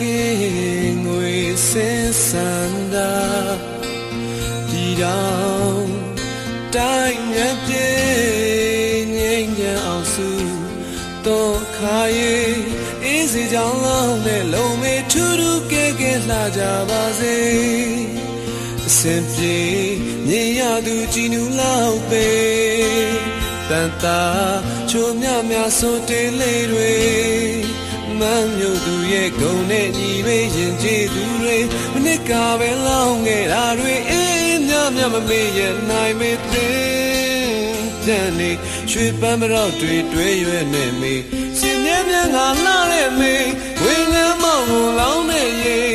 ကင်းငွေစင်စန္ဒာဒီတော်တိုင်းမြပြေငိမ့်ညံအောင်စုတော့ခါရဲ့အေးစီကြောင်လုံးနဲ့လုံမေထူးထူးကဲကဲလှကြပါစေအစင်ပြေမြင်ရသူကြည်နူလောက်ပဲတန်တာချိုမြမြဆိုတေးလေးတွေ မမ်းမြို့သူရဲ့ဂုံနဲ့ညီပဲရင်ကျေးသူတွေမနစ်ကပဲလောင်းခဲ့တာတွေအေးမြမြမမေ့ရနိုင်မေသေးတန်နေရွှေပန်းမတော့တွေတွဲရွယ်နေမေစင်မြဲမြဲငါလှတဲ့မေဝင်းငမ်းမောင်ကိုလောင်းနေရေ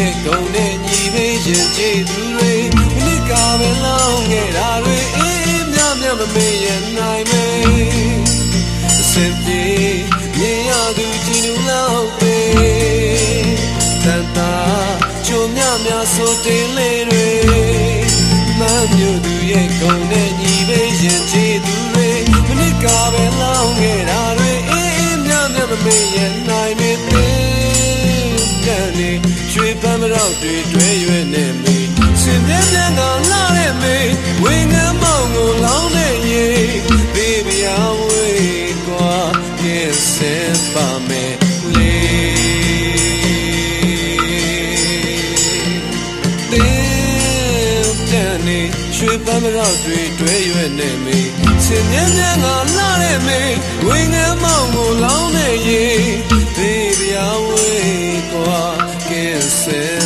ရဲ့ဂုံနဲ့ညီမေးရင်ကြည်သူတွေမိကပဲလောင်းခဲ့တာတွေအေးမြမြမမေ့ရနိုင်မေစင်ပြေ တွေတွဲရွယ်နေမေစင်ပြင်းပြင်းကလာတဲ့မေဝင်းငမ်းမောင်ကိုလောင်းတဲ့ရေဘေးပြောင်းဝေးကွာကင်းစင်ပါမေရွှေပန်းမရောက်တွေတွဲရွယ်နေမေစင်မြန်းမြန်းကလှတဲ့မေဝင်းငမ်းမောင်ကိုလောင်းတဲ့ရေ baby, I wake up, can't say.